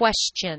question.